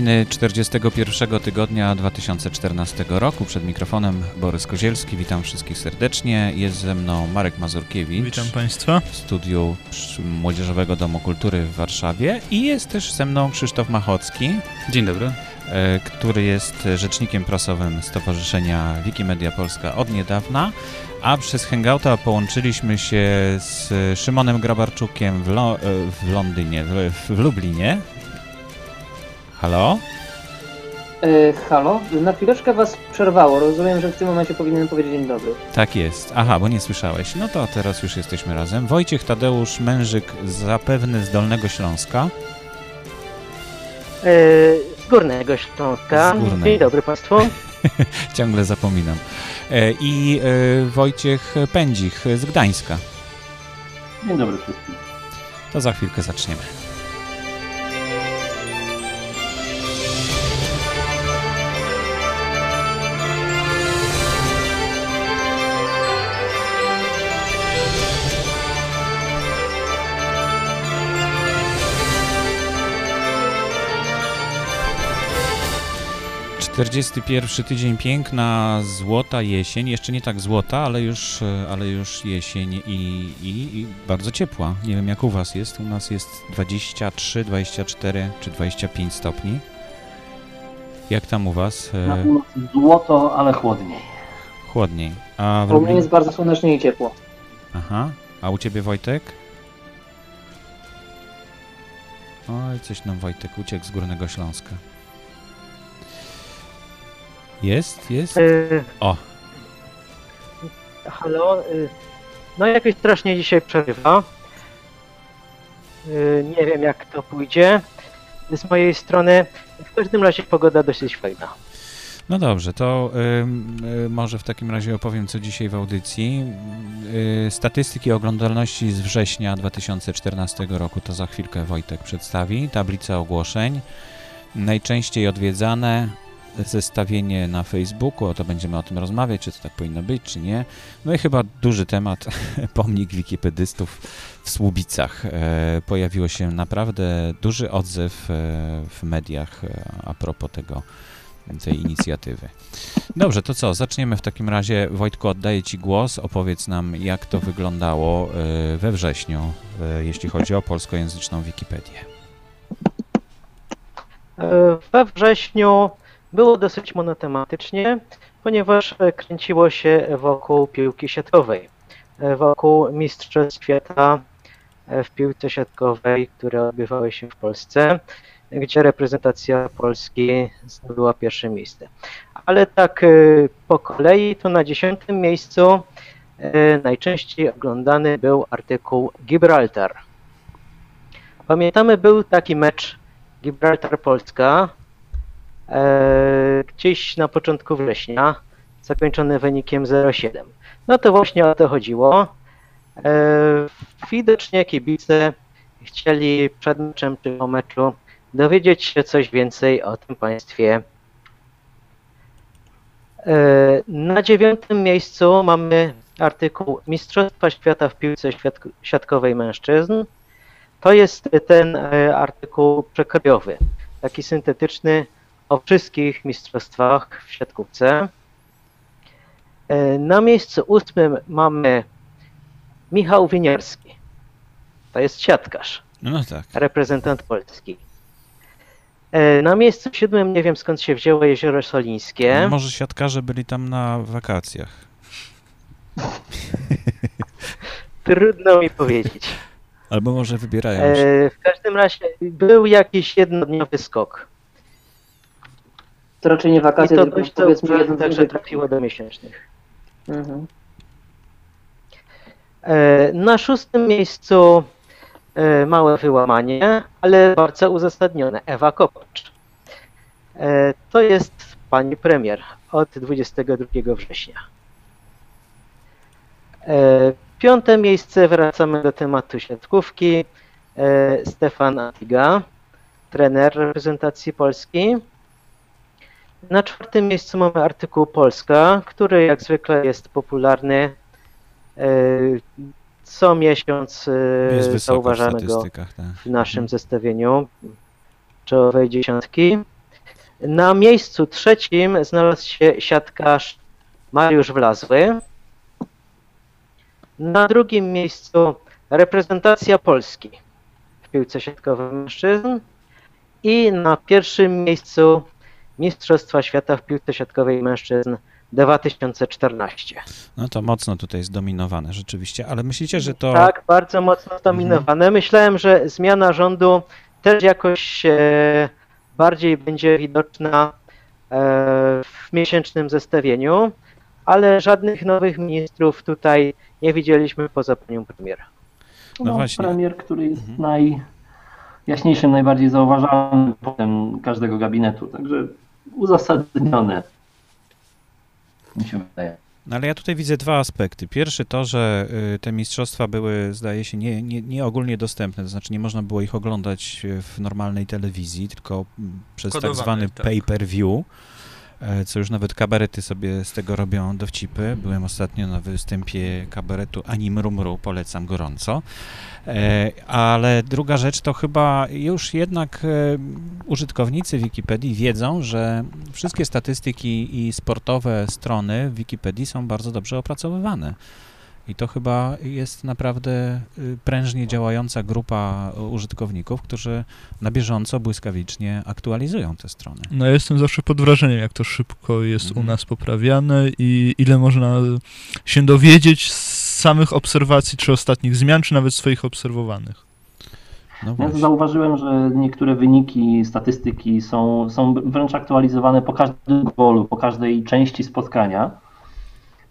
Nowiny 41 tygodnia 2014 roku. Przed mikrofonem Borys Kozielski. Witam wszystkich serdecznie. Jest ze mną Marek Mazurkiewicz. Witam Państwa. W studiu Młodzieżowego Domu Kultury w Warszawie. I jest też ze mną Krzysztof Machocki. Dzień dobry. E, który jest rzecznikiem prasowym Stowarzyszenia Wikimedia Polska od niedawna. A przez Hangouta połączyliśmy się z Szymonem Grabarczukiem w, Lo e, w Londynie, w, w Lublinie. Halo? E, halo? Na chwileczkę was przerwało. Rozumiem, że w tym momencie powinienem powiedzieć dzień dobry. Tak jest. Aha, bo nie słyszałeś. No to teraz już jesteśmy razem. Wojciech Tadeusz Mężyk, zapewne z Dolnego Śląska. E, z Górnego Śląska. Z Górnego. Dzień dobry Państwu. Ciągle zapominam. E, I e, Wojciech Pędzich z Gdańska. Dzień dobry wszystkim. To za chwilkę zaczniemy. Czterdziesty pierwszy tydzień piękna, złota jesień, jeszcze nie tak złota, ale już, e, ale już jesień i, i, i bardzo ciepła. Nie wiem jak u was jest, u nas jest 23, 24 czy 25 stopni. Jak tam u was? Na E, północy złoto, ale chłodniej. chłodniej. A w U mnie jest bardzo słonecznie i ciepło. Aha. A u ciebie Wojtek? Oj, coś nam Wojtek uciekł z Górnego Śląska. Jest, jest. E, O, halo. E, no jakoś strasznie dzisiaj przerywa. E, nie wiem jak to pójdzie. Z mojej strony w każdym razie pogoda dosyć fajna. no dobrze, to ym, y, może w takim razie opowiem, co dzisiaj w audycji. Y, statystyki oglądalności z września 2014 roku to za chwilkę Wojtek przedstawi. Tablica ogłoszeń. Najczęściej odwiedzane zestawienie na Facebooku, o to będziemy o tym rozmawiać, czy to tak powinno być, czy nie. No i chyba duży temat, pomnik wikipedystów w Słubicach. E, pojawiło się naprawdę duży odzew e, w mediach e, a propos tego, tej inicjatywy. Dobrze, to co? Zaczniemy w takim razie. Wojtku, oddaję Ci głos. Opowiedz nam, jak to wyglądało e, we wrześniu, jeśli chodzi o polskojęzyczną Wikipedię. We wrześniu było dosyć monotematycznie, ponieważ kręciło się wokół piłki siatkowej. Wokół Mistrzostw Świata e, w piłce siatkowej, które odbywały się w Polsce, gdzie reprezentacja Polski zdobyła pierwsze miejsce. Ale tak e, po kolei, to na dziesiątym miejscu e, najczęściej oglądany był artykuł Gibraltar. Pamiętamy, był taki mecz Gibraltar-Polska gdzieś na początku września, zakończony wynikiem 0,7. No to właśnie o to chodziło. E, widocznie kibice chcieli przed meczem czy po meczu dowiedzieć się coś więcej o tym państwie. E, na dziewiątym miejscu mamy artykuł Mistrzostwa Świata w piłce siatkowej mężczyzn. To jest ten e, artykuł przekrojowy, taki syntetyczny o wszystkich mistrzostwach w siatkówce. E, Na miejscu ósmym mamy Michał Winiarski. To jest siatkarz, No tak. reprezentant Polski. E, Na miejscu siódmym nie wiem skąd się wzięło Jezioro Solińskie. Może siatkarze byli tam na wakacjach. Trudno mi powiedzieć. Albo może wybierają się. E, W każdym razie był jakiś jednodniowy skok. To raczej nie I wakacje, to tylko dość powiedzmy jeden także trafiło do miesięcznych. Mhm. E, Na szóstym miejscu e, małe wyłamanie, ale bardzo uzasadnione. Ewa Kopacz. E, To jest pani premier od 22 września. Piąte miejsce wracamy do tematu siatkówki. Stefan Atiga, trener reprezentacji Polski. Na czwartym miejscu mamy artykuł Polska, który jak zwykle jest popularny. E, Co miesiąc e, Jest zauważamy go. Tak. w naszym zestawieniu czołowej dziesiątki. Na miejscu trzecim znalazł się siatkarz Mariusz Wlazły. Na drugim miejscu reprezentacja Polski w piłce siatkowej mężczyzn. I na pierwszym miejscu Mistrzostwa Świata w piłce siatkowej mężczyzn 2014. No to mocno tutaj zdominowane rzeczywiście, ale myślicie, że to... Tak, bardzo mocno zdominowane. Myślałem, że zmiana rządu też jakoś e, bardziej będzie widoczna e, w miesięcznym zestawieniu, ale żadnych nowych ministrów tutaj nie widzieliśmy poza panią premiera. No właśnie. Premier, który jest Mhm. najjaśniejszym, najbardziej zauważalnym punktem każdego gabinetu, także uzasadnione. Mi się wydaje. No ale ja tutaj widzę dwa aspekty. Pierwszy to, że y, te mistrzostwa były, zdaje się, nie, nie, nie ogólnie dostępne, to znaczy nie można było ich oglądać y, w normalnej telewizji, tylko mm, przez tak Kodowane, zwany tak. pay-per-view, co już nawet kabarety sobie z tego robią dowcipy. Byłem ostatnio na występie kabaretu Anim Rumru, polecam gorąco. E, Ale druga rzecz to chyba już jednak e, użytkownicy Wikipedii wiedzą, że wszystkie statystyki i sportowe strony w Wikipedii są bardzo dobrze opracowywane. I to chyba jest naprawdę y, prężnie działająca grupa użytkowników, którzy na bieżąco, błyskawicznie aktualizują te strony. No ja jestem zawsze pod wrażeniem, jak to szybko jest Mhm. u nas poprawiane i ile można się dowiedzieć z samych obserwacji, czy ostatnich zmian, czy nawet swoich obserwowanych. No Ja zauważyłem, że niektóre wyniki, statystyki są, są wręcz aktualizowane po każdym golu, po każdej części spotkania.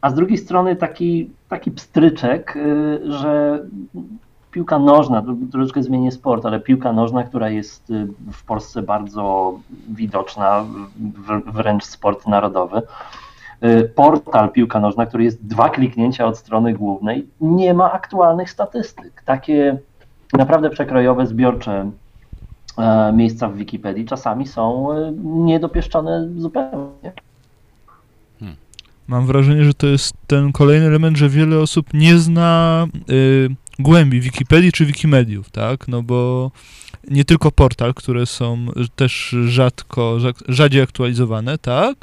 A z drugiej strony taki, taki pstryczek, y, że piłka nożna, tro- troszeczkę zmienię sport, ale piłka nożna, która jest y, w Polsce bardzo widoczna, wręcz sport narodowy. y, Portal Piłka Nożna, który jest dwa kliknięcia od strony głównej, nie ma aktualnych statystyk. Takie naprawdę przekrojowe, zbiorcze e, miejsca w Wikipedii czasami są niedopieszczone zupełnie. Mam wrażenie, że to jest ten kolejny element, że wiele osób nie zna y, głębi Wikipedii czy Wikimediów, tak? No bo nie tylko portal, które są też rzadko, rza- rzadziej aktualizowane, tak?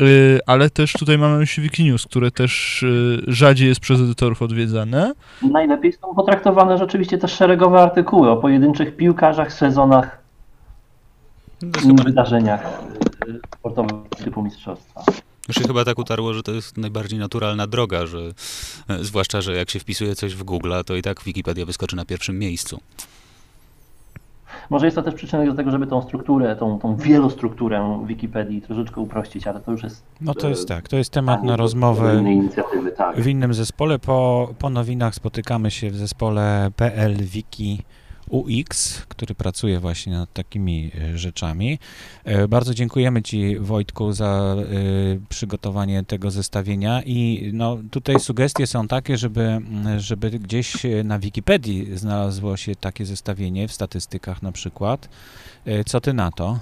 Y, ale też tutaj mamy jeszcze Wikinews, które też y, rzadziej jest przez edytorów odwiedzane. Najlepiej są potraktowane rzeczywiście te szeregowe artykuły o pojedynczych piłkarzach, sezonach, chyba, wydarzeniach e, sportowych typu mistrzostwa. Już się chyba tak utarło, że to jest najbardziej naturalna droga, że e, zwłaszcza, że jak się wpisuje coś w Google, to i tak Wikipedia wyskoczy na pierwszym miejscu. Może jest to też przyczynek do tego, żeby tą strukturę, tą, tą wielostrukturę Wikipedii troszeczkę uprościć, ale to już jest No to jest e, tak, to jest temat pytanie na rozmowę tak. w innym zespole. Po, po nowinach spotykamy się w zespole PL Wiki UX, który pracuje właśnie nad takimi e, rzeczami. E, Bardzo dziękujemy Ci Wojtku za e, przygotowanie tego zestawienia i no, tutaj sugestie są takie, żeby, mm, żeby gdzieś na Wikipedii znalazło się takie zestawienie w statystykach na przykład. Co Ty na to?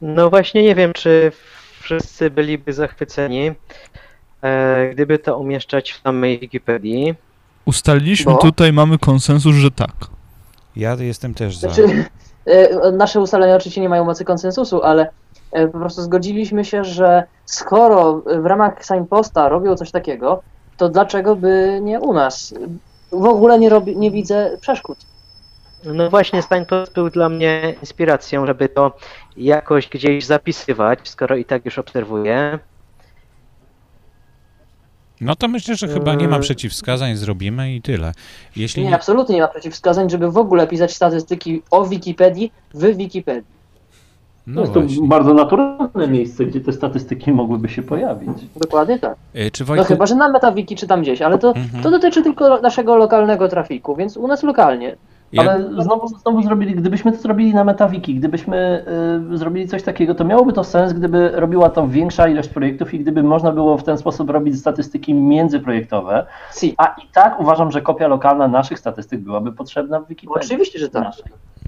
No właśnie nie wiem, czy wszyscy byliby zachwyceni, gdyby to umieszczać w samej Wikipedii. Ustaliliśmy Bo? tutaj, mamy konsensus, że tak. Ja jestem też za. Znaczy, e, nasze ustalenia oczywiście nie mają mocy konsensusu, ale e, po prostu zgodziliśmy się, że skoro w ramach Signposta robią coś takiego, to dlaczego by nie u nas? W ogóle nie, robi, nie widzę przeszkód. No właśnie Steinpost był dla mnie inspiracją, żeby to jakoś gdzieś zapisywać, skoro i tak już obserwuję. No to myślę, że chyba nie ma Eee. przeciwwskazań, zrobimy i tyle. Jeśli Nie, absolutnie nie ma przeciwwskazań, żeby w ogóle pisać statystyki o Wikipedii w Wikipedii. No jest to właśnie. bardzo naturalne miejsce, gdzie te statystyki mogłyby się pojawić. Dokładnie tak. E, Czy No chyba, że na MetaWiki czy tam gdzieś, ale to, Mhm. to dotyczy tylko naszego lokalnego trafiku, więc u nas lokalnie. Ja- Ale znowu, znowu zrobili, gdybyśmy to zrobili na Metawiki, gdybyśmy y, zrobili coś takiego, to miałoby to sens, gdyby robiła to większa ilość projektów i gdyby można było w ten sposób robić statystyki międzyprojektowe. Si. A i tak uważam, że kopia lokalna naszych statystyk byłaby potrzebna w Wikipedii. Oczywiście, że tak.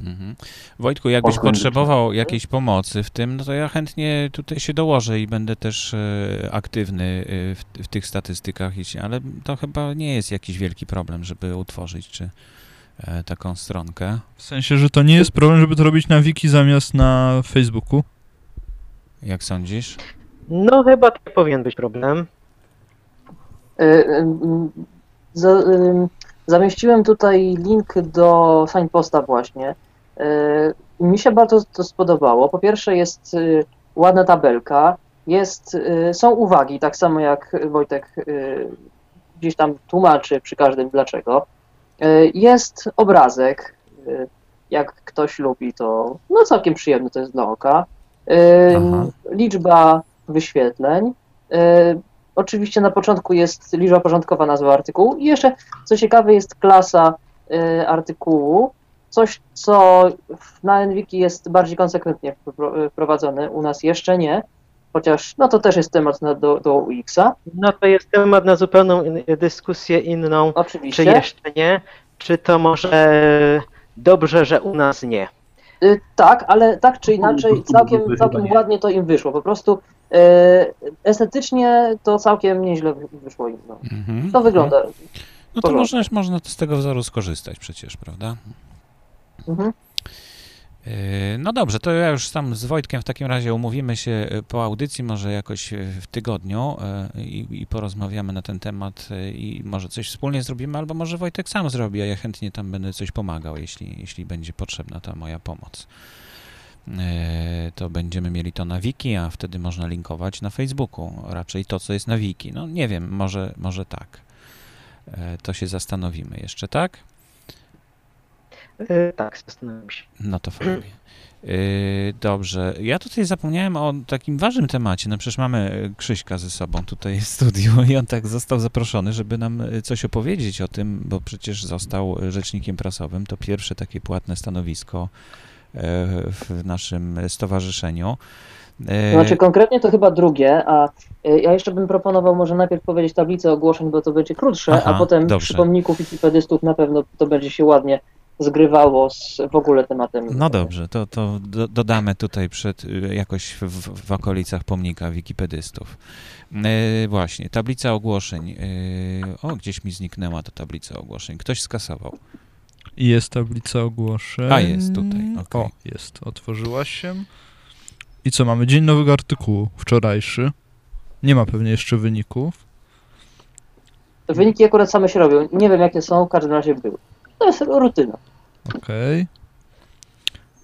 Mhm. Wojtku, jakbyś potrzebował jakiejś pomocy w tym, no to ja chętnie tutaj się dołożę i będę też e, aktywny e, w, w tych statystykach, ale to chyba nie jest jakiś wielki problem, żeby utworzyć czy taką stronkę. W sensie, że to nie jest problem, żeby to robić na wiki zamiast na Facebooku. Jak sądzisz? No chyba to powinien być problem. Za- y, Zamieściłem tutaj link do signposta właśnie. Mi się bardzo to spodobało. Po pierwsze jest ładna tabelka, jest, są uwagi, tak samo jak Wojtek gdzieś tam tłumaczy przy każdym dlaczego. Y, Jest obrazek, y, jak ktoś lubi to, no całkiem przyjemny to jest dla oka. Y, Aha. Liczba wyświetleń. Oczywiście na początku jest liczba porządkowa nazwa artykułu i jeszcze, co ciekawe, jest klasa artykułu, coś, co na NWiki jest bardziej konsekwentnie wpro- wprowadzone, u nas jeszcze nie, chociaż no to też jest temat na, do, do UX-a, No to jest temat na zupełną in- dyskusję inną. Czy oczywiście. jeszcze nie? Czy to może dobrze, że u nas nie? Y, Tak, ale tak czy inaczej Chyba całkiem, całkiem ładnie to im wyszło, po prostu y, estetycznie to całkiem nieźle wy- wyszło im. No. Mhm. To wygląda. No to można, można z tego wzoru skorzystać przecież, prawda? Mhm. Yy, No dobrze, to ja już tam z Wojtkiem w takim razie umówimy się y, po audycji, może jakoś y, w tygodniu i, i porozmawiamy na ten temat i może coś wspólnie zrobimy, albo może Wojtek sam zrobi, a ja chętnie tam będę coś pomagał, jeśli, jeśli będzie potrzebna ta moja pomoc. To będziemy mieli to na wiki, a wtedy można linkować na Facebooku, raczej to, co jest na wiki. No nie wiem, może, może tak. To się zastanowimy jeszcze, tak? Y, Tak, zastanawiam się. No to fajnie. Yy, dobrze. Ja tutaj zapomniałem o takim ważnym temacie. No przecież mamy y, Krzyśka ze sobą tutaj w studiu i on tak został zaproszony, żeby nam coś opowiedzieć o tym, bo przecież został rzecznikiem prasowym. To pierwsze takie płatne stanowisko w naszym stowarzyszeniu. Znaczy konkretnie to chyba drugie, a ja jeszcze bym proponował może najpierw powiedzieć tablicę ogłoszeń, bo to będzie krótsze, Aha, a potem dobrze. przy pomniku wikipedystów na pewno to będzie się ładnie zgrywało z w ogóle tematem. No dobrze, to, to do, dodamy tutaj przed, y, jakoś w, w, okolicach pomnika wikipedystów. Yy, właśnie, tablica ogłoszeń. Yy, o, gdzieś mi zniknęła ta tablica ogłoszeń. Ktoś skasował. I jest tablica ogłoszeń. A, jest tutaj, okej. O, jest. Otworzyła się. I co, mamy dzień nowego artykułu, wczorajszy. Nie ma pewnie jeszcze wyników. Wyniki akurat same się robią. Nie wiem jakie są, w każdym razie były. To jest rutyna. Okej.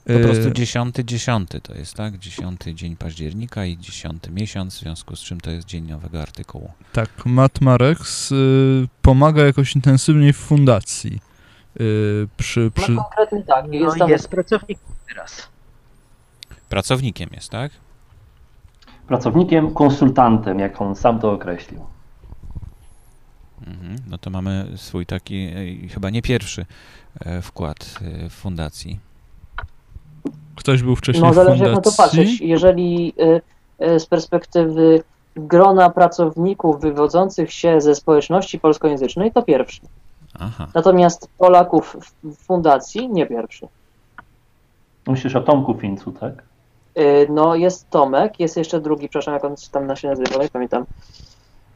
Po E, prostu dziesiąty, dziesiąty to jest, tak? Dziesiąty dzień października i dziesiąty miesiąc, w związku z czym to jest dzień nowego artykułu. Tak, Matt Marex y, pomaga jakoś intensywniej w fundacji. Y, przy, przy, No konkretnie tak. Jest No jest pracownik teraz. Pracownikiem jest, tak? Pracownikiem, konsultantem, jak on sam to określił. Mhm. No to mamy swój taki, e, chyba nie pierwszy e, wkład e, w fundacji. ktoś był wcześniej No w zależy jak na fundacji. to patrzeć. Jeżeli z perspektywy grona pracowników wywodzących się ze społeczności polskojęzycznej, to pierwszy. Aha. Natomiast Polaków w- fundacji nie pierwszy. Myślisz o Tomku Fincu, tak? No jest Tomek, jest jeszcze drugi, przepraszam jak on tam się nazywa, nie pamiętam.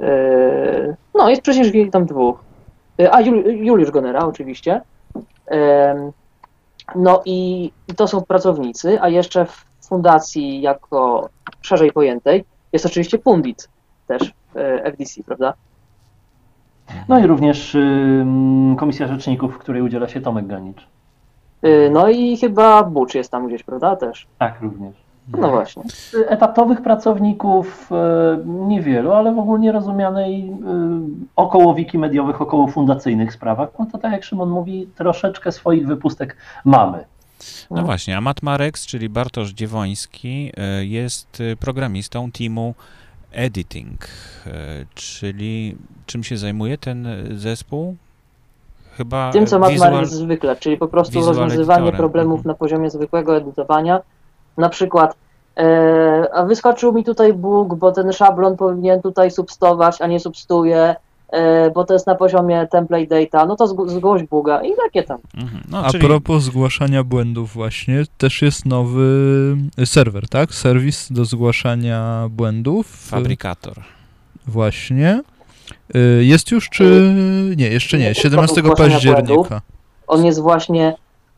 Y, No jest przecież ich tam dwóch. Y, A Jul- Juliusz Gonera oczywiście. Em, No i to są pracownicy, a jeszcze w fundacji jako szerzej pojętej jest oczywiście Pundit też FDC, prawda? No i również Komisja Rzeczników, w której udziela się Tomek Ganicz. No i chyba Bucz jest tam gdzieś, prawda? Też. Tak, również. No właśnie. Etatowych pracowników e, niewielu, ale w ogólnie rozumianej e, około wikimediowych, około fundacyjnych sprawach, no to tak jak Szymon mówi, troszeczkę swoich wypustek mamy. No właśnie, a Matt Marex, czyli Bartosz Dziewoński, jest programistą teamu Editing, czyli czym się zajmuje ten zespół? Chyba Tym, co e, ma wizual- Marek zwykle, czyli po prostu visual rozwiązywanie editorem. problemów Mhm. na poziomie zwykłego edytowania. Na przykład, e, a wyskoczył mi tutaj bóg, bo ten szablon powinien tutaj substować, a nie substuje, e, bo to jest na poziomie template data, no to zg- zgłoś buga i takie tam. Mhm. No, A czyli propos zgłaszania błędów właśnie, też jest nowy serwer, tak? Serwis do zgłaszania błędów. fabrykator. Właśnie. Y, Jest już czy... Nie, jeszcze nie. Nie, 17 zgłaszania października. On jest właśnie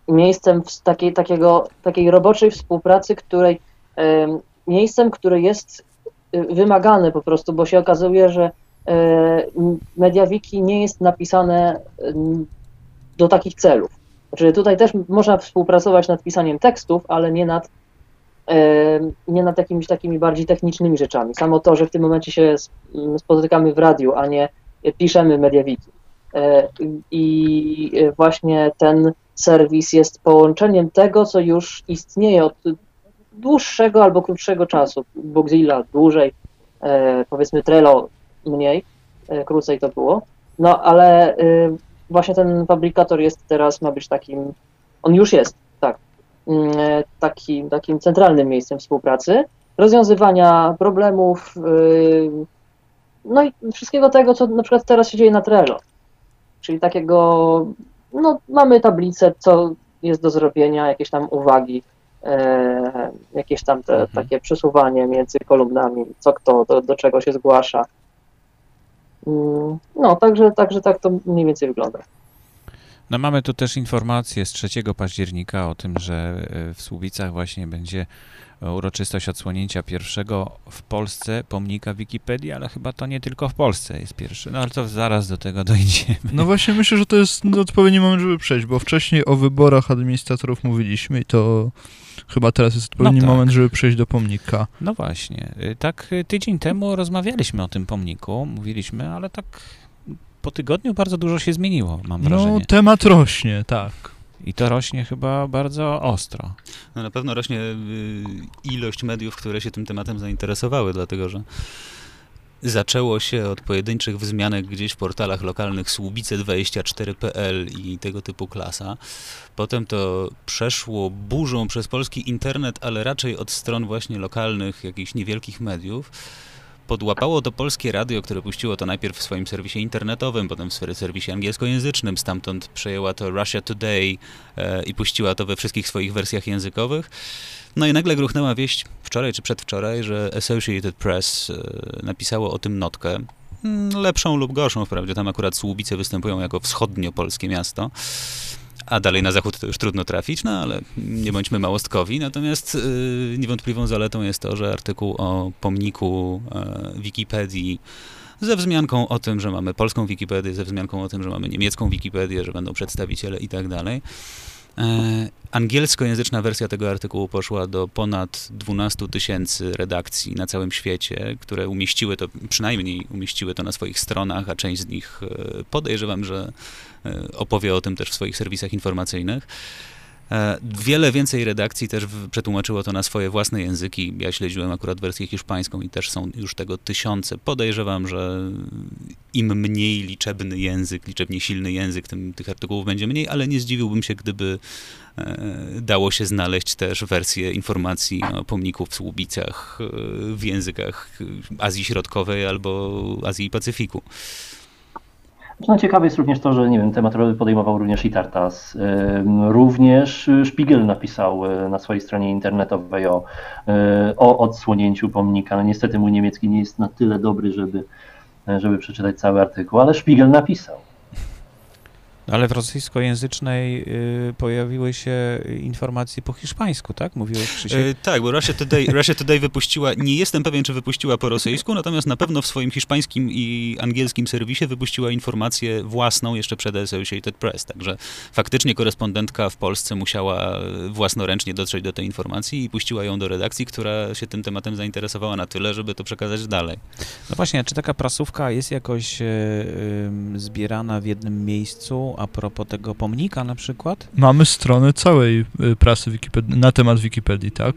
miejscem takiej, takiego, takiej roboczej współpracy, której em, miejscem, które jest y, wymagane po prostu, bo się okazuje, że e, MediaWiki nie jest napisane do takich celów. Znaczy tutaj też można współpracować nad pisaniem tekstów, ale nie nad, nie nad jakimiś takimi bardziej technicznymi rzeczami. Samo to, że w tym momencie się spotykamy w radiu, a nie piszemy MediaWiki. E, I właśnie ten serwis jest połączeniem tego, co już istnieje od dłuższego albo krótszego czasu. Bugzilla dłużej, e, powiedzmy Trello mniej, e, krócej to było. No ale e, właśnie ten fabrikator jest teraz, ma być takim, on już jest, tak, mm, takim, takim centralnym miejscem współpracy, rozwiązywania problemów, e, no i wszystkiego tego, co na przykład teraz się dzieje na Trello. Czyli takiego, no mamy tablicę, co jest do zrobienia, jakieś tam uwagi, e, jakieś tam te, Mhm. takie przesuwanie między kolumnami, co kto, do, do czego się zgłasza. Mm, No, także, także tak to mniej więcej wygląda. No mamy tu też informację z 3 października o tym, że e, w Słubicach właśnie będzie e, uroczystość odsłonięcia pierwszego w Polsce pomnika Wikipedii, ale chyba to nie tylko w Polsce jest pierwszy. No ale to zaraz do tego dojdziemy. No właśnie myślę, że to jest odpowiedni moment, żeby przejść, bo wcześniej o wyborach administratorów mówiliśmy i to chyba teraz jest odpowiedni tak. moment, żeby przejść do pomnika. No właśnie. y, Tak y, tydzień temu rozmawialiśmy o tym pomniku, mówiliśmy, ale tak po tygodniu bardzo dużo się zmieniło, mam No wrażenie. temat rośnie, tak. I to rośnie chyba bardzo ostro. No na pewno rośnie y, ilość mediów, które się tym tematem zainteresowały, dlatego że zaczęło się od pojedynczych wzmianek gdzieś w portalach lokalnych słubice24.pl i tego typu klasa. Potem to przeszło burzą przez polski internet, ale raczej od stron właśnie lokalnych, jakichś niewielkich mediów. Podłapało to polskie radio, które puściło to najpierw w swoim serwisie internetowym, potem w serwisie angielskojęzycznym, stamtąd przejęła to Russia Today e, i puściła to we wszystkich swoich wersjach językowych. No i nagle gruchnęła wieść wczoraj czy przedwczoraj, że Associated Press e, napisało o tym notkę. Mm, Lepszą lub gorszą wprawdzie, tam akurat Słubice występują jako wschodnio-polskie miasto, a dalej na zachód to już trudno trafić, no ale nie bądźmy małostkowi. Natomiast y, niewątpliwą zaletą jest to, że artykuł o pomniku e, Wikipedii ze wzmianką o tym, że mamy polską Wikipedię, ze wzmianką o tym, że mamy niemiecką Wikipedię, że będą przedstawiciele i tak dalej. E, Angielskojęzyczna wersja tego artykułu poszła do ponad 12 tysięcy redakcji na całym świecie, które umieściły to, przynajmniej umieściły to na swoich stronach, a część z nich e, podejrzewam, że opowie o tym też w swoich serwisach informacyjnych. E, Wiele więcej redakcji też przetłumaczyło to na swoje własne języki. Ja śledziłem akurat wersję hiszpańską i też są już tego tysiące. Podejrzewam, że im mniej liczebny język, liczebnie silny język, tym tych artykułów będzie mniej, ale nie zdziwiłbym się, gdyby e, dało się znaleźć też wersję informacji o pomniku w Słubicach e, w językach Azji Środkowej albo Azji i Pacyfiku. No, ciekawe jest również to, że nie wiem, temat podejmował również i Tartas. Również Spiegel napisał y, na swojej stronie internetowej o, y, o odsłonięciu pomnika. No, niestety mój niemiecki nie jest na tyle dobry, żeby, żeby przeczytać cały artykuł, ale Spiegel napisał. Ale w rosyjskojęzycznej y, pojawiły się informacje po hiszpańsku, tak? Mówiłeś Krzysiek? E, tak, bo Russia Today, Russia Today wypuściła, nie jestem pewien, czy wypuściła po rosyjsku, natomiast na pewno w swoim hiszpańskim i angielskim serwisie wypuściła informację własną jeszcze przed Associated Press, także faktycznie korespondentka w Polsce musiała własnoręcznie dotrzeć do tej informacji i puściła ją do redakcji, która się tym tematem zainteresowała na tyle, żeby to przekazać dalej. No właśnie, czy taka prasówka jest jakoś e, ym, zbierana w jednym miejscu a propos tego pomnika na przykład? Mamy stronę całej y, prasy Wikipedii, na temat Wikipedii, tak?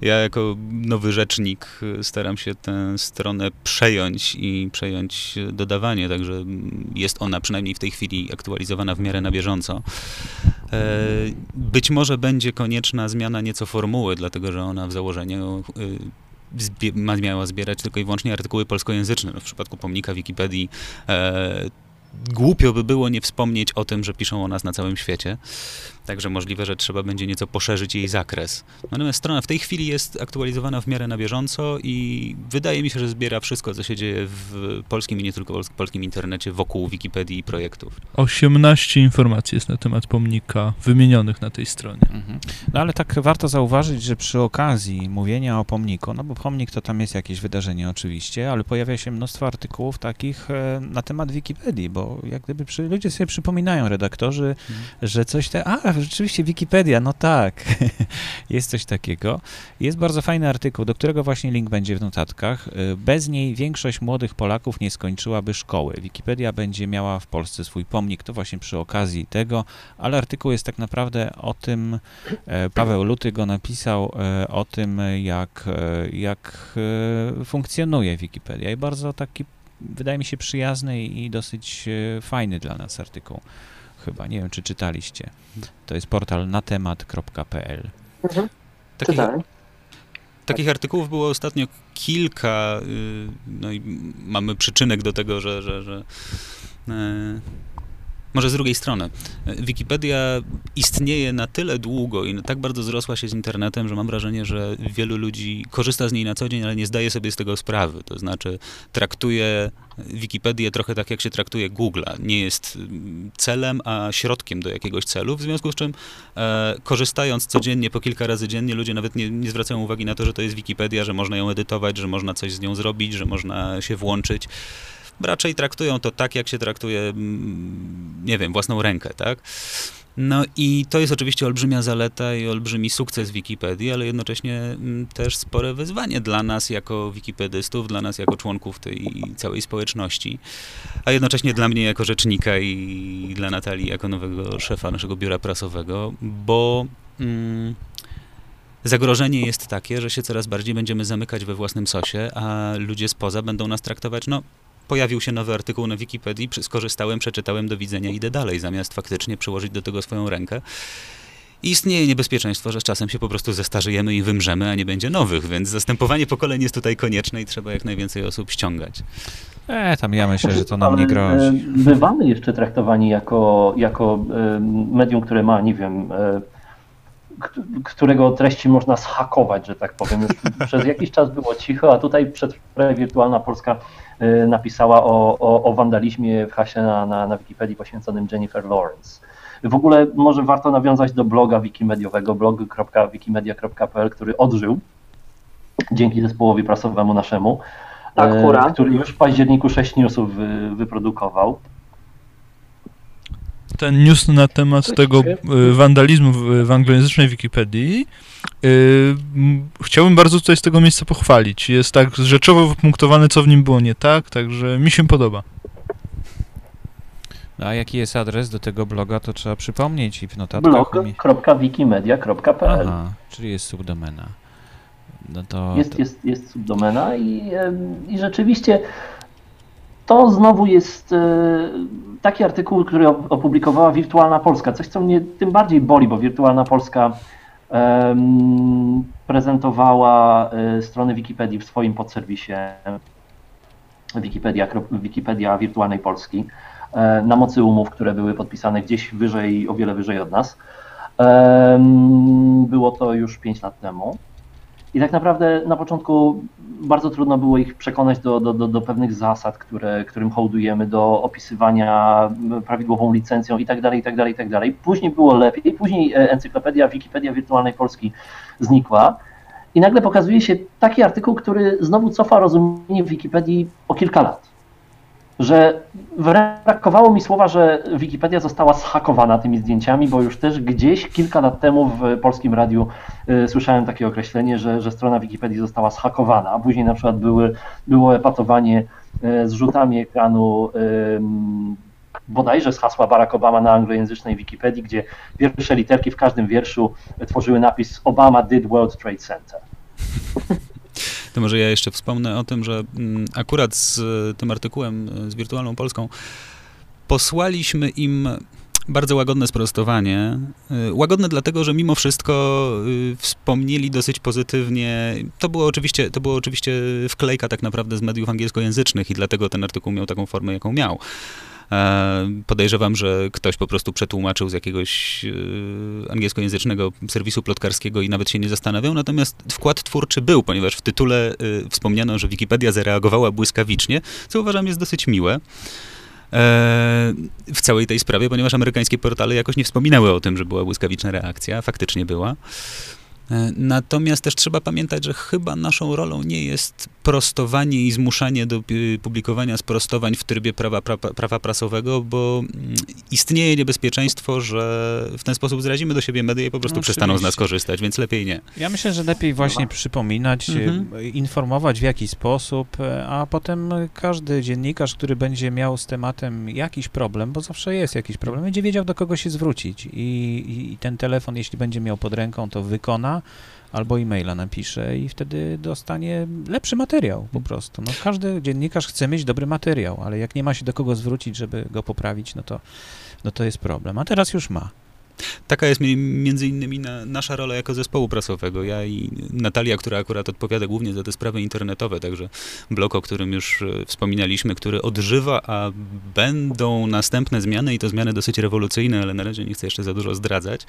Ja jako nowy rzecznik y, staram się tę stronę przejąć i przejąć dodawanie, także jest ona przynajmniej w tej chwili aktualizowana w miarę na bieżąco. E, Być może będzie konieczna zmiana nieco formuły, dlatego że ona w założeniu y, zbie- ma- miała zbierać tylko i wyłącznie artykuły polskojęzyczne. No, w przypadku pomnika Wikipedii e, głupio by było nie wspomnieć o tym, że piszą o nas na całym świecie. Także możliwe, że trzeba będzie nieco poszerzyć jej zakres. Natomiast strona w tej chwili jest aktualizowana w miarę na bieżąco i wydaje mi się, że zbiera wszystko, co się dzieje w polskim i nie tylko polskim internecie wokół Wikipedii i projektów. 18 informacji jest na temat pomnika wymienionych na tej stronie. Mhm. No ale tak warto zauważyć, że przy okazji mówienia o pomniku, no bo pomnik to tam jest jakieś wydarzenie oczywiście, ale pojawia się mnóstwo artykułów takich e, na temat Wikipedii, bo jak gdyby przy, ludzie sobie przypominają, redaktorzy, że coś te, a rzeczywiście Wikipedia, no tak, jest coś takiego. Jest bardzo fajny artykuł, do którego właśnie link będzie w notatkach. E, Bez niej większość młodych Polaków nie skończyłaby szkoły. Wikipedia będzie miała w Polsce swój pomnik, to właśnie przy okazji tego, ale artykuł jest tak naprawdę o tym, e, Paweł Luty go napisał, e, o tym, jak, e, jak funkcjonuje Wikipedia i bardzo taki, wydaje mi się, przyjazny i dosyć e, fajny dla nas artykuł. Chyba, nie wiem, czy czytaliście. To jest portal natemat.pl. Mhm. Takich, takich artykułów było ostatnio kilka, y, no i mamy przyczynek do tego, że, że, że e, może z drugiej strony. Wikipedia istnieje na tyle długo i tak bardzo zrosła się z internetem, że mam wrażenie, że wielu ludzi korzysta z niej na co dzień, ale nie zdaje sobie z tego sprawy. To znaczy traktuje Wikipedię trochę tak, jak się traktuje Google'a. Nie jest mm, celem, a środkiem do jakiegoś celu, w związku z czym e, korzystając codziennie, po kilka razy dziennie, ludzie nawet nie, nie zwracają uwagi na to, że to jest Wikipedia, że można ją edytować, że można coś z nią zrobić, że można się włączyć. Raczej traktują to tak, jak się traktuje, mm, nie wiem, własną rękę, tak? No i to jest oczywiście olbrzymia zaleta i olbrzymi sukces Wikipedii, ale jednocześnie mm, też spore wyzwanie dla nas jako wikipedystów, dla nas jako członków tej całej społeczności, a jednocześnie dla mnie jako rzecznika i dla Natalii jako nowego szefa naszego biura prasowego, bo mm, zagrożenie jest takie, że się coraz bardziej będziemy zamykać we własnym sosie, a ludzie spoza będą nas traktować, no pojawił się nowy artykuł na Wikipedii, skorzystałem, przeczytałem, do widzenia, idę dalej, zamiast faktycznie przyłożyć do tego swoją rękę. I istnieje niebezpieczeństwo, że z czasem się po prostu zestarzejemy i wymrzemy, a nie będzie nowych, więc zastępowanie pokoleń jest tutaj konieczne i trzeba jak najwięcej osób ściągać. E, tam ja myślę, że to nam nie grozi. e, Bywamy jeszcze traktowani jako, jako e, medium, które ma, nie wiem, e, którego treści można zhakować, że tak powiem. Już przez jakiś czas było cicho, a tutaj przedwczoraj Wirtualna Polska napisała o, o, o wandalizmie w hasie na, na, na Wikipedii poświęconym Jennifer Lawrence. W ogóle może warto nawiązać do bloga wikimediowego, blog.wikimedia.pl, który odżył dzięki zespołowi prasowemu naszemu, Akurat. który już w październiku 6 newsów wy, wyprodukował. Ten news na temat tego y, wandalizmu w, w anglojęzycznej Wikipedii m, chciałbym bardzo tutaj z tego miejsca pochwalić. Jest tak rzeczowo wypunktowany, co w nim było nie tak, także mi się podoba. No, a jaki jest adres do tego bloga, to trzeba przypomnieć i w notatkach blog.wikimedia.pl Aha, czyli jest subdomena. No to, jest, to jest, jest subdomena i, i rzeczywiście to znowu jest e, taki artykuł, który op- opublikowała Wirtualna Polska. Coś, co mnie tym bardziej boli, bo Wirtualna Polska prezentowała e, strony Wikipedii w swoim podserwisie Wikipedia, Wikipedia Wirtualnej Polski e, na mocy umów, które były podpisane gdzieś wyżej, o wiele wyżej od nas. Było to już 5 lat temu. I tak naprawdę na początku bardzo trudno było ich przekonać do, do, do, do pewnych zasad, które, którym hołdujemy, do opisywania prawidłową licencją i tak dalej, i tak dalej, i tak dalej. Później było lepiej, później e, encyklopedia, Wikipedia Wirtualnej Polski znikła i nagle pokazuje się taki artykuł, który znowu cofa rozumienie Wikipedii o kilka lat. Że brakowało mi słowa, że Wikipedia została zhakowana tymi zdjęciami, bo już też gdzieś kilka lat temu w polskim radiu y, słyszałem takie określenie, że, że strona Wikipedii została zhakowana, a później na przykład były, było epatowanie y, z rzutami ekranu ym, bodajże z hasła Barack Obama na anglojęzycznej Wikipedii, gdzie pierwsze literki w każdym wierszu tworzyły napis Obama did World Trade Center. To może ja jeszcze wspomnę o tym, że mm, akurat z e, tym artykułem e, z Wirtualną Polską posłaliśmy im bardzo łagodne sprostowanie. E, Łagodne dlatego, że mimo wszystko wspomnieli dosyć pozytywnie. To było oczywiście, to było oczywiście wklejka tak naprawdę z mediów angielskojęzycznych i dlatego ten artykuł miał taką formę, jaką miał. E, podejrzewam, że ktoś po prostu przetłumaczył z jakiegoś e, angielskojęzycznego serwisu plotkarskiego i nawet się nie zastanawiał, natomiast wkład twórczy był, ponieważ w tytule e, wspomniano, że Wikipedia zareagowała błyskawicznie, co uważam jest dosyć miłe w całej tej sprawie, ponieważ amerykańskie portale jakoś nie wspominały o tym, że była błyskawiczna reakcja, faktycznie była. E, Natomiast też trzeba pamiętać, że chyba naszą rolą nie jest prostowanie i zmuszanie do y, publikowania sprostowań w trybie prawa, pra, prawa prasowego, bo mm, istnieje niebezpieczeństwo, że w ten sposób zrazimy do siebie media i po prostu No, przestaną z nas korzystać, więc lepiej nie. Ja myślę, że lepiej właśnie przypominać, Mhm. e, informować w jaki sposób, e, a potem każdy dziennikarz, który będzie miał z tematem jakiś problem, bo zawsze jest jakiś problem, będzie wiedział do kogo się zwrócić i, i, i ten telefon, jeśli będzie miał pod ręką, to wykona albo e-maila napisze i wtedy dostanie lepszy materiał po prostu. No, każdy dziennikarz chce mieć dobry materiał, ale jak nie ma się do kogo zwrócić, żeby go poprawić, no to, no to jest problem. A teraz już ma. Taka jest mi- między innymi na, nasza rola jako zespołu prasowego. Ja i Natalia, która akurat odpowiada głównie za te sprawy internetowe, także blok, o którym już e, wspominaliśmy, który odżywa, a będą następne zmiany i to zmiany dosyć rewolucyjne, ale na razie nie chcę jeszcze za dużo zdradzać.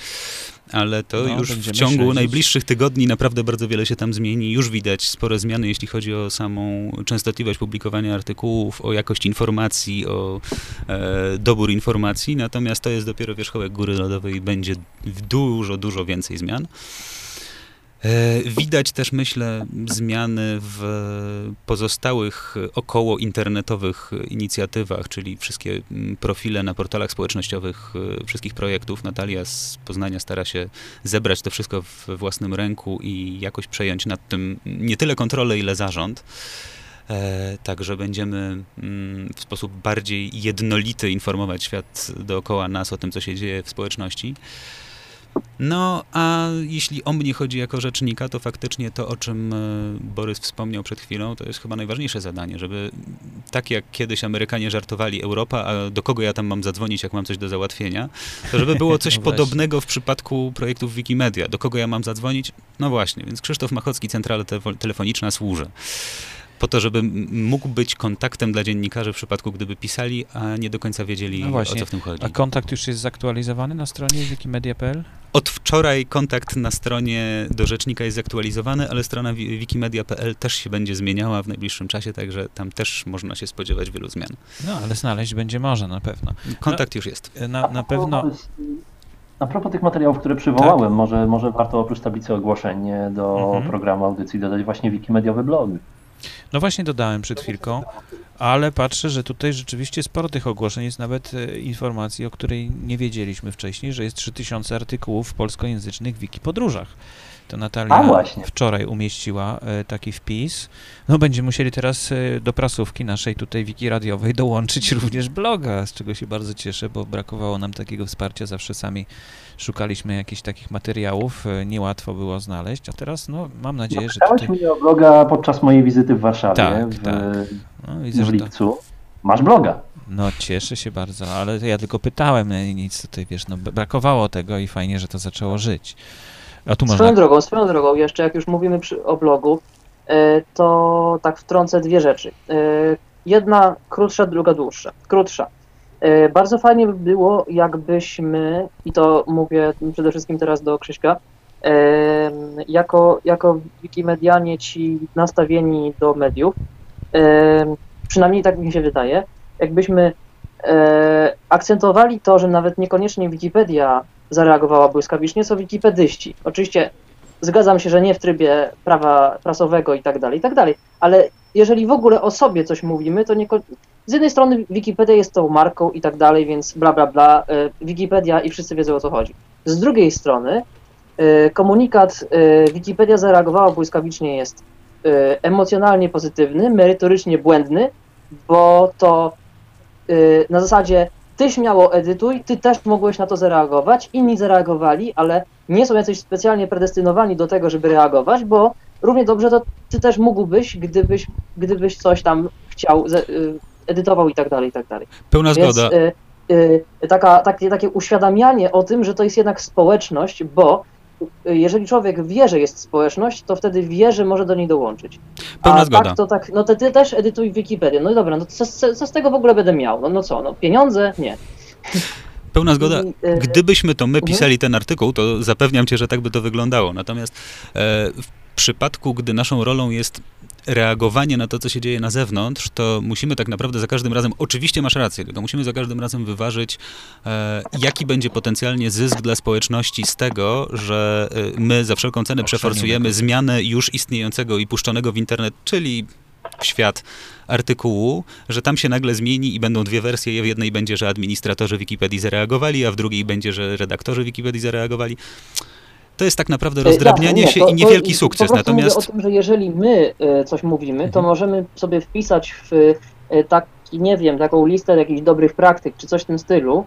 Ale to No, już w ciągu śledzić. najbliższych tygodni naprawdę bardzo wiele się tam zmieni. Już widać spore zmiany, jeśli chodzi o samą częstotliwość publikowania artykułów, o jakość informacji, o e, dobór informacji, natomiast to jest dopiero wierzchołek góry lodowej i będzie dużo, dużo więcej zmian. E, Widać też, myślę, zmiany w pozostałych około internetowych inicjatywach, czyli wszystkie mm, profile na portalach społecznościowych e, wszystkich projektów. Natalia z Poznania stara się zebrać to wszystko we własnym ręku i jakoś przejąć nad tym nie tyle kontrolę, ile zarząd. E, Także będziemy mm, w sposób bardziej jednolity informować świat dookoła nas o tym, co się dzieje w społeczności. No, a jeśli o mnie chodzi jako rzecznika, to faktycznie to, o czym e, Borys wspomniał przed chwilą, to jest chyba najważniejsze zadanie, żeby tak jak kiedyś Amerykanie żartowali Europa, a do kogo ja tam mam zadzwonić, jak mam coś do załatwienia, to żeby było coś No podobnego w przypadku projektów Wikimedia. Do kogo ja mam zadzwonić? No właśnie, więc Krzysztof Machocki, centrala te- telefoniczna służy. Po to, żeby mógł być kontaktem dla dziennikarzy w przypadku, gdyby pisali, a nie do końca wiedzieli, No o co w tym chodzi. A kontakt już jest zaktualizowany na stronie wikimedia.pl? Od wczoraj kontakt na stronie do rzecznika jest zaktualizowany, ale strona wi- wikimedia.pl też się będzie zmieniała w najbliższym czasie, także tam też można się spodziewać wielu zmian. No, ale znaleźć będzie można na pewno. Kontakt już jest. Na, na pewno. A propos tych materiałów, które przywołałem, może, może warto oprócz tablicy ogłoszeń e, do Mhm. programu audycji dodać właśnie wikimediowe blogy. No właśnie dodałem przed chwilką, ale patrzę, że tutaj rzeczywiście sporo tych ogłoszeń jest nawet e, informacji, o której nie wiedzieliśmy wcześniej, że jest 3000 artykułów w polskojęzycznych wiki podróżach. To Natalia wczoraj umieściła e, taki wpis. No będziemy musieli teraz e, do prasówki naszej tutaj wiki radiowej dołączyć również bloga, z czego się bardzo cieszę, bo brakowało nam takiego wsparcia, zawsze sami szukaliśmy jakichś takich materiałów, e, niełatwo było znaleźć, a teraz no mam nadzieję, że Napisałeś tutaj... mi o bloga podczas mojej wizyty w Warszawie Tak, w, tak. No, widzę, w że to... lipcu. Masz bloga. No cieszę się bardzo, ale ja tylko pytałem, no nic tutaj, wiesz, no brakowało tego i fajnie, że to zaczęło żyć. A tu Swoją drogą, swoją drogą, jeszcze jak już mówimy przy, o blogu, e, to tak wtrącę dwie rzeczy. E, Jedna krótsza, druga dłuższa. Krótsza. E, Bardzo fajnie by było, jakbyśmy, i to mówię przede wszystkim teraz do Krzyśka, jako, jako wikimedianie ci nastawieni do mediów, przynajmniej tak mi się wydaje, jakbyśmy akcentowali to, że nawet niekoniecznie Wikipedia zareagowała błyskawicznie, co wikipedyści. Oczywiście zgadzam się, że nie w trybie prawa prasowego i tak dalej, i tak dalej, ale jeżeli w ogóle o sobie coś mówimy, to nie, z jednej strony Wikipedia jest tą marką i tak dalej, więc bla bla bla, e, Wikipedia i wszyscy wiedzą o co chodzi. Z drugiej strony e, komunikat e, Wikipedia zareagowała błyskawicznie jest emocjonalnie pozytywny, merytorycznie błędny, bo to na zasadzie ty śmiało edytuj, ty też mogłeś na to zareagować, inni zareagowali, ale nie są jacyś specjalnie predestynowani do tego, żeby reagować, bo równie dobrze to ty też mógłbyś, gdybyś, gdybyś coś tam chciał, y, edytował i tak dalej, i tak dalej. Pełna Więc zgoda. y, y, taka, takie, takie uświadamianie o tym, że to jest jednak społeczność, bo jeżeli człowiek wie, że jest społeczność, to wtedy wie, że może do niej dołączyć. Pełna A zgoda. tak to tak, no to ty też edytuj Wikipedię. No i dobra, no co, co, z tego w ogóle będę miał? No, no co, no pieniądze? Nie. Pełna zgoda. E, Gdybyśmy to my Mhm. pisali ten artykuł, to zapewniam cię, że tak by to wyglądało. Natomiast e, w przypadku, gdy naszą rolą jest reagowanie na to, co się dzieje na zewnątrz, to musimy tak naprawdę za każdym razem, oczywiście masz rację, tylko musimy za każdym razem wyważyć, e, jaki będzie potencjalnie zysk dla społeczności z tego, że e, my za wszelką cenę przeforsujemy zmianę już istniejącego i puszczonego w internet, czyli w świat artykułu, że tam się nagle zmieni i będą dwie wersje. W jednej będzie, że administratorzy Wikipedii zareagowali, a w drugiej będzie, że redaktorzy Wikipedii zareagowali. To jest tak naprawdę E, rozdrabnianie jasne, się to- i niewielki to sukces. Natomiast mówię o tym, że jeżeli my e, coś mówimy, to Mhm. możemy sobie wpisać w e, taki, nie wiem, taką listę jakichś dobrych praktyk, czy coś w tym stylu,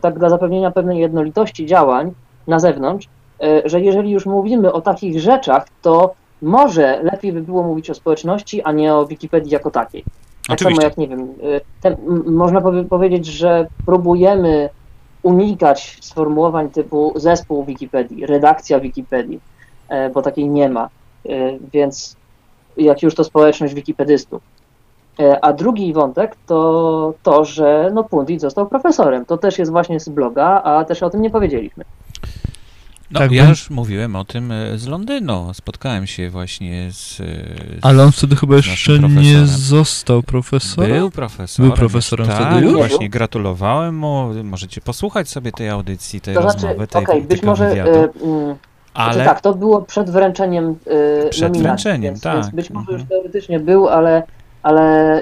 tak dla zapewnienia pewnej jednolitości działań na zewnątrz, że jeżeli już mówimy o takich rzeczach, to może lepiej by było mówić o społeczności, a nie o Wikipedii jako takiej. Tak Oczywiście. samo jak, nie wiem, ten, można powie, powiedzieć, że próbujemy unikać sformułowań typu zespół Wikipedii, redakcja Wikipedii, e, bo takiej nie ma, E, więc jak już to społeczność wikipedystów. E, A drugi wątek to to, że no Pundit został profesorem. To też jest właśnie z bloga, a też o tym nie powiedzieliśmy. No, Tak, ja już mówiłem o tym e, z Londynu. Spotkałem się właśnie z. e, z Ale on wtedy chyba jeszcze nie został profesorem. Był profesorem. Był profesorem tak, wtedy już? właśnie gratulowałem mu. Możecie posłuchać sobie tej audycji, tej To znaczy, rozmowy, okej, tej, być tego może wywiadu. e, mm, Ale Znaczy tak, to było przed wręczeniem e, Przed nominacji, wręczeniem, więc, tak. Więc być może Mhm. już teoretycznie był, ale, ale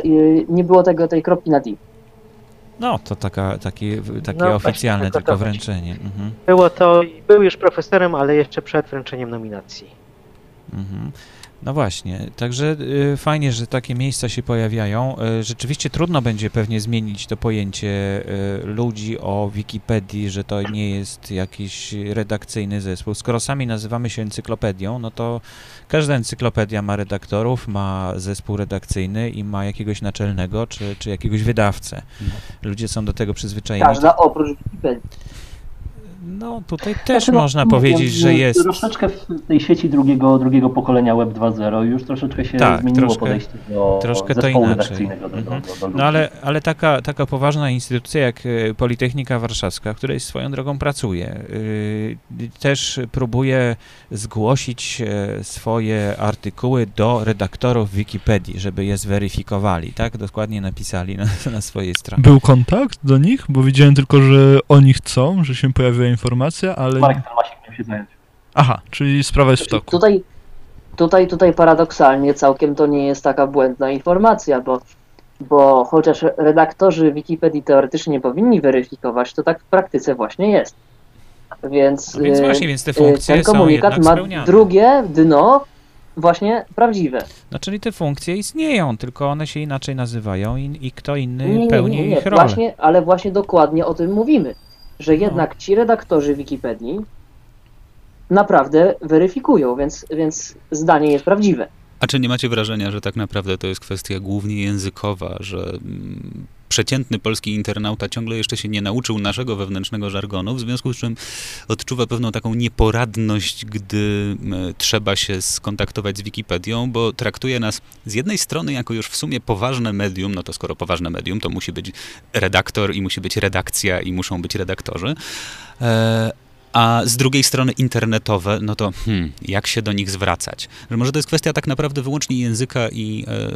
nie było tego, tej kropki na D. no, to taka, takie, takie No, oficjalne tylko wręczenie. Mhm, Było to, był już profesorem, ale jeszcze przed wręczeniem nominacji. mhm. No właśnie, także y, fajnie, że takie miejsca się pojawiają. Y, rzeczywiście trudno będzie pewnie zmienić to pojęcie y, ludzi o Wikipedii, że to nie jest jakiś redakcyjny zespół. Skoro sami nazywamy się encyklopedią, no to każda encyklopedia ma redaktorów, ma zespół redakcyjny i ma jakiegoś naczelnego czy, czy jakiegoś wydawcę. Ludzie są do tego przyzwyczajeni. Każda oprócz Wikipedii. No tutaj też Znaczy, no, można mówię, powiedzieć, że jest. Troszeczkę w tej sieci drugiego, drugiego pokolenia Web 2.0 już troszeczkę się Tak, zmieniło troszkę- podejście do troszkę to inaczej. redakcyjnego. Do, do, Mhm. do. No ale, ale taka, taka poważna instytucja jak e, Politechnika Warszawska, której swoją drogą pracuje, y, też próbuje zgłosić e, swoje artykuły do redaktorów Wikipedii, żeby je zweryfikowali, tak? Dokładnie napisali na, na swojej stronie. Był kontakt do nich? Bo widziałem tylko, że oni chcą, że się pojawiła informacja, ale... Marek miał się zająć. Aha, czyli sprawa jest w toku. Tutaj, tutaj, tutaj paradoksalnie całkiem to nie jest taka błędna informacja, bo, bo chociaż redaktorzy Wikipedii teoretycznie powinni weryfikować, to tak w praktyce właśnie jest. Więc, No więc e, właśnie, więc te e, funkcje ten komunikat ma spełniane. drugie dno właśnie prawdziwe. No czyli te funkcje istnieją, tylko one się inaczej nazywają i, i kto inny Nie, nie, pełni nie, nie. ich rolę. Właśnie, ale właśnie dokładnie o tym mówimy, że No. jednak ci redaktorzy Wikipedii naprawdę weryfikują, więc, więc zdanie jest prawdziwe. A czy nie macie wrażenia, że tak naprawdę to jest kwestia głównie językowa, że mm, przeciętny polski internauta ciągle jeszcze się nie nauczył naszego wewnętrznego żargonu, w związku z czym odczuwa pewną taką nieporadność, gdy m, trzeba się skontaktować z Wikipedią, bo traktuje nas z jednej strony jako już w sumie poważne medium, no to skoro poważne medium, to musi być redaktor i musi być redakcja i muszą być redaktorzy. A z drugiej strony internetowe, no to hmm, jak się do nich zwracać? Że może to jest kwestia tak naprawdę wyłącznie języka i e,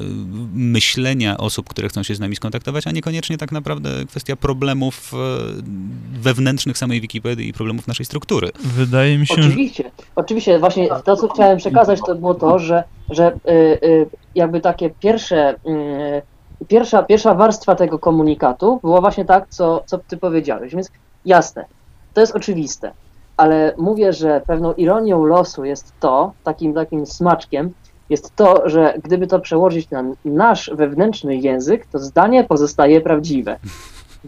myślenia osób, które chcą się z nami skontaktować, a niekoniecznie tak naprawdę kwestia problemów e, wewnętrznych samej Wikipedii i problemów naszej struktury. Wydaje mi się, że... Oczywiście, oczywiście, właśnie to, co chciałem przekazać, to było to, że, że y, y, jakby takie pierwsze, y, pierwsza, pierwsza warstwa tego komunikatu była właśnie tak, co, co ty powiedziałeś, więc jasne, to jest oczywiste, ale mówię, że pewną ironią losu jest to, takim takim smaczkiem, jest to, że gdyby to przełożyć na nasz wewnętrzny język, to zdanie pozostaje prawdziwe.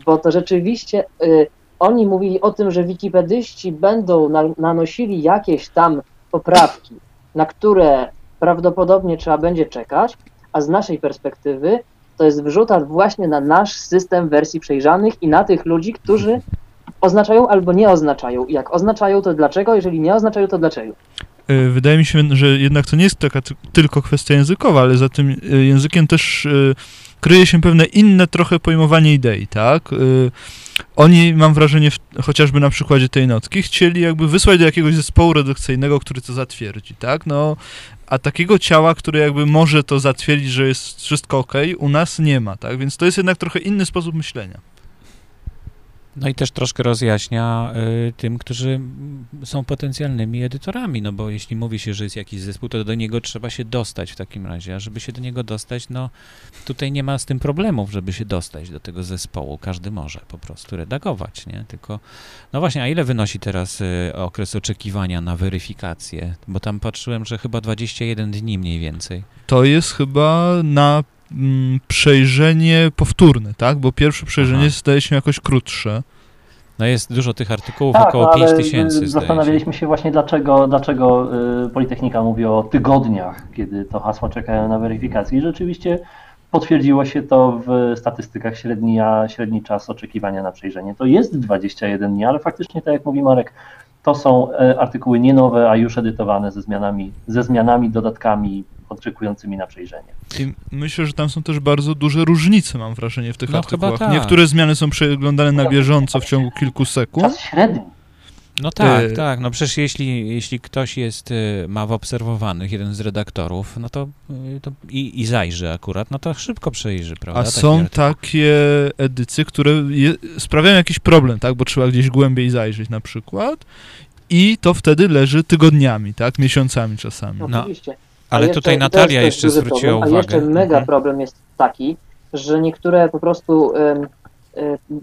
Bo to rzeczywiście y, oni mówili o tym, że wikipedyści będą na, nanosili jakieś tam poprawki, na które prawdopodobnie trzeba będzie czekać, a z naszej perspektywy to jest wrzuta właśnie na nasz system wersji przejrzanych i na tych ludzi, którzy oznaczają albo nie oznaczają. Jak oznaczają, to dlaczego? Jeżeli nie oznaczają, to dlaczego? y, wydaje mi się, że jednak to nie jest taka ty- tylko kwestia językowa, ale za tym y, językiem też y, kryje się pewne inne trochę pojmowanie idei, tak? Oni, mam wrażenie, chociażby na przykładzie tej notki, chcieli jakby wysłać do jakiegoś zespołu redakcyjnego, który to zatwierdzi, tak? No, a takiego ciała, które jakby może to zatwierdzić, że jest wszystko ok, u nas nie ma, tak? Więc to jest jednak trochę inny sposób myślenia. No i też troszkę rozjaśnia y, tym, którzy są potencjalnymi edytorami, no bo jeśli mówi się, że jest jakiś zespół, to do niego trzeba się dostać w takim razie, a żeby się do niego dostać, no tutaj nie ma z tym problemów, żeby się dostać do tego zespołu, każdy może po prostu redagować, nie? Tylko, no właśnie, a ile wynosi teraz y, okres oczekiwania na weryfikację? Bo tam patrzyłem, że chyba 21 dni mniej więcej. To jest chyba na przejrzenie powtórne, tak? Bo pierwsze przejrzenie Aha. staje się jakoś krótsze. No jest dużo tych artykułów, Tak, około no, 5 ale tysięcy zastanawialiśmy się właśnie, dlaczego, dlaczego y, Politechnika mówi o tygodniach, kiedy to hasła czekają na weryfikację. I rzeczywiście potwierdziło się to w statystykach średni, a średni czas oczekiwania na przejrzenie to jest 21 dni, ale faktycznie, tak jak mówi Marek, to są e, artykuły nie nowe, a już edytowane ze zmianami, ze zmianami, dodatkami oczekującymi na przejrzenie. I myślę, że tam są też bardzo duże różnice, mam wrażenie, w tych No, artykułach. tak. Niektóre zmiany są przeglądane na bieżąco w ciągu kilku sekund. Czas średni. No tak, Y- tak. No przecież jeśli, jeśli ktoś jest, y, ma w obserwowanych jeden z redaktorów, no to, y, to i, i zajrzy akurat, no to szybko przejrzy, prawda? A taki są artykuł. takie edycje, które je, sprawiają jakiś problem, tak? Bo trzeba gdzieś głębiej zajrzeć na przykład. I to wtedy leży tygodniami, tak? Miesiącami czasami. No, Oczywiście. Ale jeszcze- tutaj Natalia jeszcze zwróciła problem, uwagę. A jeszcze mega Mhm. problem jest taki, że niektóre po prostu e,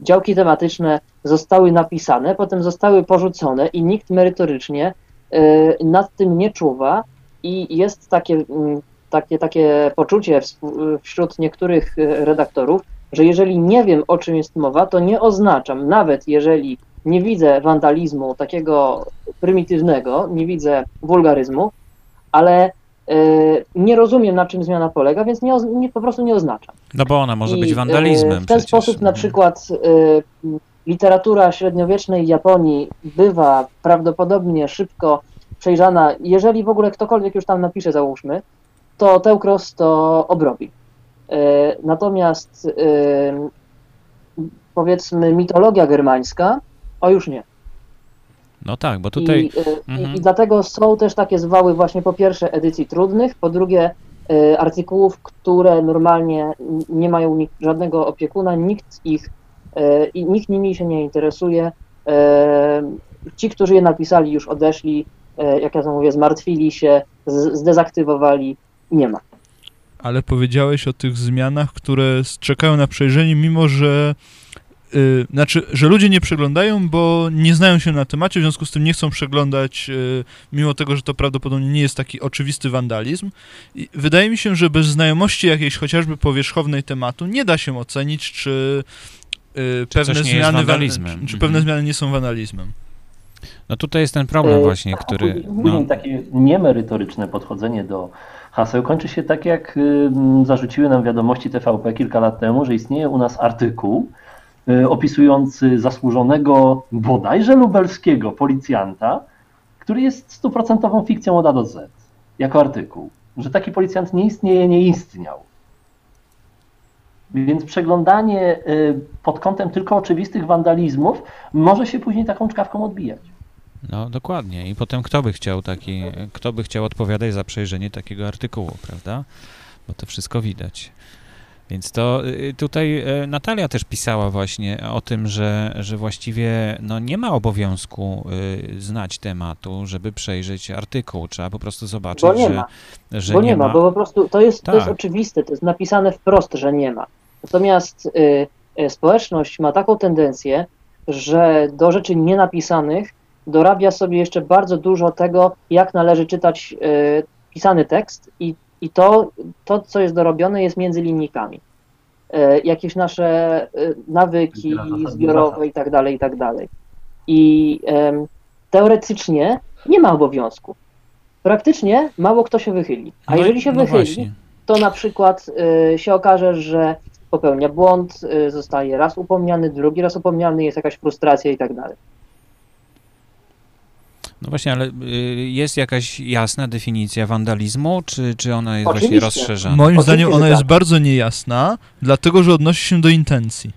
działki tematyczne zostały napisane, potem zostały porzucone i nikt merytorycznie e, nad tym nie czuwa i jest takie, mm, takie, takie poczucie wśród niektórych e, redaktorów, że jeżeli nie wiem o czym jest mowa, to nie oznaczam, nawet jeżeli nie widzę wandalizmu takiego prymitywnego, nie widzę wulgaryzmu, ale nie rozumiem, na czym zmiana polega, więc nie, nie, po prostu nie oznaczam. No bo ona może I, być e, wandalizmem W ten przecież. sposób na przykład e, literatura średniowiecznej Japonii bywa prawdopodobnie szybko przejrzana. Jeżeli w ogóle ktokolwiek już tam napisze, załóżmy, to Teukros to obrobi. E, Natomiast e, powiedzmy mitologia germańska, o już nie. No tak, bo tutaj... I, e, Mhm. i, I dlatego są też takie zwały właśnie po pierwsze edycji trudnych, po drugie e, artykułów, które normalnie nie mają żadnego opiekuna, nikt ich e, i nikt nimi się nie interesuje. Ci, którzy je napisali, już odeszli, jak ja to mówię, zmartwili się, z, zdezaktywowali, nie ma. Ale powiedziałeś o tych zmianach, które czekają na przejrzenie, mimo że. Y, znaczy, że ludzie nie przeglądają, bo nie znają się na temacie, w związku z tym nie chcą przeglądać, y, mimo tego, że to prawdopodobnie nie jest taki oczywisty wandalizm. I wydaje mi się, że bez znajomości jakiejś chociażby powierzchownej tematu nie da się ocenić, czy, y, Czy pewne zmiany, wan- czy, czy Mhm. pewne zmiany nie są wandalizmem. No tutaj jest ten problem E, właśnie, który... No, takie niemerytoryczne podchodzenie do haseł kończy się tak, jak zarzuciły nam wiadomości TVP kilka lat temu, że istnieje u nas artykuł opisujący zasłużonego, bodajże lubelskiego policjanta, który jest stuprocentową fikcją od A do Z, jako artykuł. Że taki policjant nie istnieje, nie istniał. Więc przeglądanie y, pod kątem tylko oczywistych wandalizmów może się później taką czkawką odbijać. no dokładnie. I potem kto by chciał taki... Kto by chciał odpowiadać za przejrzenie takiego artykułu, prawda? Bo to wszystko widać. Więc to y, tutaj y, Natalia też pisała właśnie o tym, że, że właściwie no, nie ma obowiązku y, znać tematu, żeby przejrzeć artykuł. Trzeba po prostu zobaczyć, Bo nie że, ma. że Bo nie ma, bo po prostu to jest, to jest Tak. oczywiste, to jest napisane wprost, że nie ma. Natomiast y, y, społeczność ma taką tendencję, że do rzeczy nienapisanych dorabia sobie jeszcze bardzo dużo tego, jak należy czytać y, pisany tekst i, i to, to, co jest dorobione, jest między linijkami. Y, jakieś nasze y, nawyki zbiorowe i tak dalej, i tak dalej. I teoretycznie nie ma obowiązku. Praktycznie mało kto się wychyli. A no, jeżeli się no wychyli, właśnie. to na przykład y, się okaże, że popełnia błąd, zostaje raz upomniany, drugi raz upomniany, jest jakaś frustracja i tak dalej. No właśnie, ale y, jest jakaś jasna definicja wandalizmu, czy, czy ona jest Oczywiście. właśnie rozszerzana? Moim Oczywiście, zdaniem ona tak. jest bardzo niejasna, dlatego że odnosi się do intencji.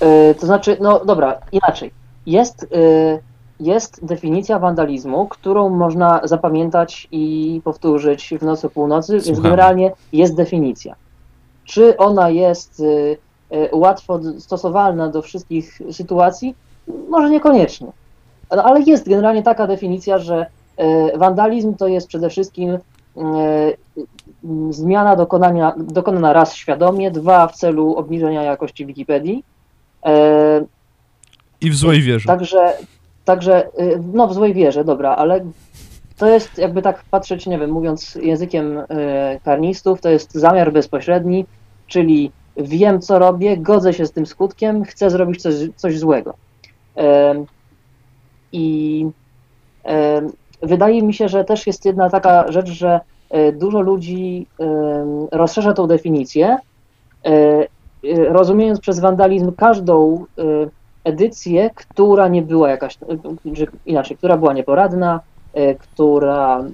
E, To znaczy, no dobra, inaczej. Jest, e, jest definicja wandalizmu, którą można zapamiętać i powtórzyć w nocy o północy, więc generalnie jest definicja. Czy ona jest e, łatwo stosowalna do wszystkich sytuacji? Może niekoniecznie. No, ale jest generalnie taka definicja, że e, wandalizm to jest przede wszystkim e, zmiana dokonania, dokonana raz świadomie, dwa w celu obniżenia jakości Wikipedii, E, I w złej wierze. Także, także, no w złej wierze, dobra, ale to jest jakby tak patrzeć, nie wiem, mówiąc językiem karnistów, to jest zamiar bezpośredni, czyli wiem, co robię, godzę się z tym skutkiem, chcę zrobić coś, coś złego. I wydaje mi się, że też jest jedna taka rzecz, że e, dużo ludzi rozszerza tą definicję, e, e, rozumiejąc przez wandalizm każdą edycję, która nie była jakaś, że inaczej, która była nieporadna, która